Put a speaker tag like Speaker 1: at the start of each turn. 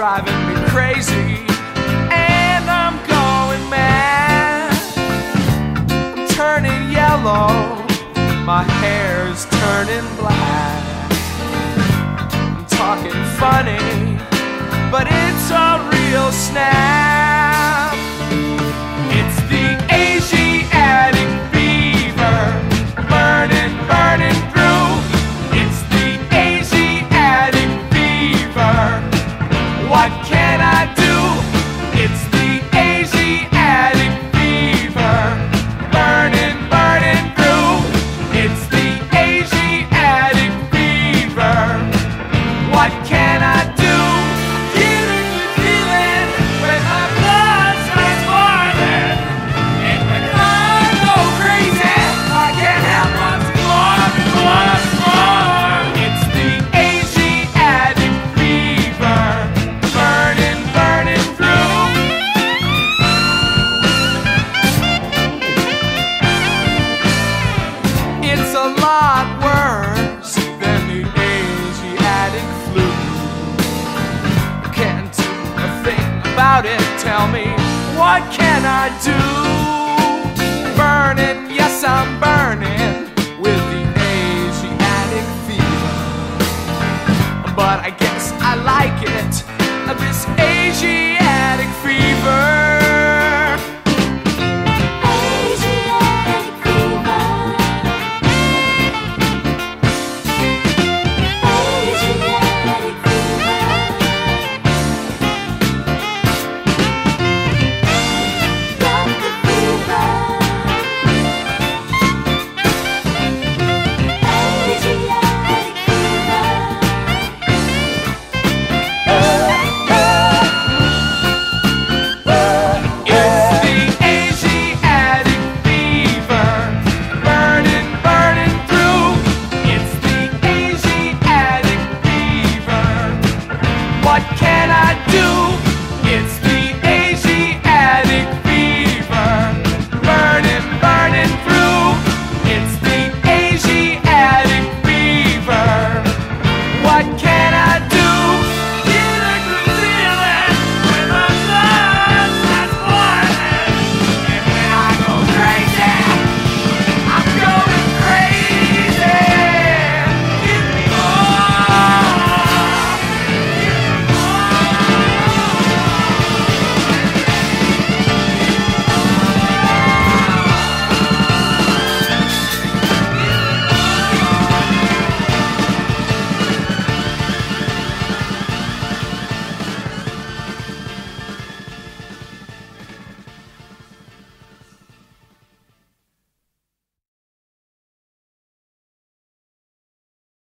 Speaker 1: driving me crazy and I'm going mad. I'm turning yellow, my hair's turning black. I'm talking funny, but it's a real snap. a lot worse than the Asiatic flu. Can't do a thing about it. Tell me, what can I do? Burning, yes, I'm burning.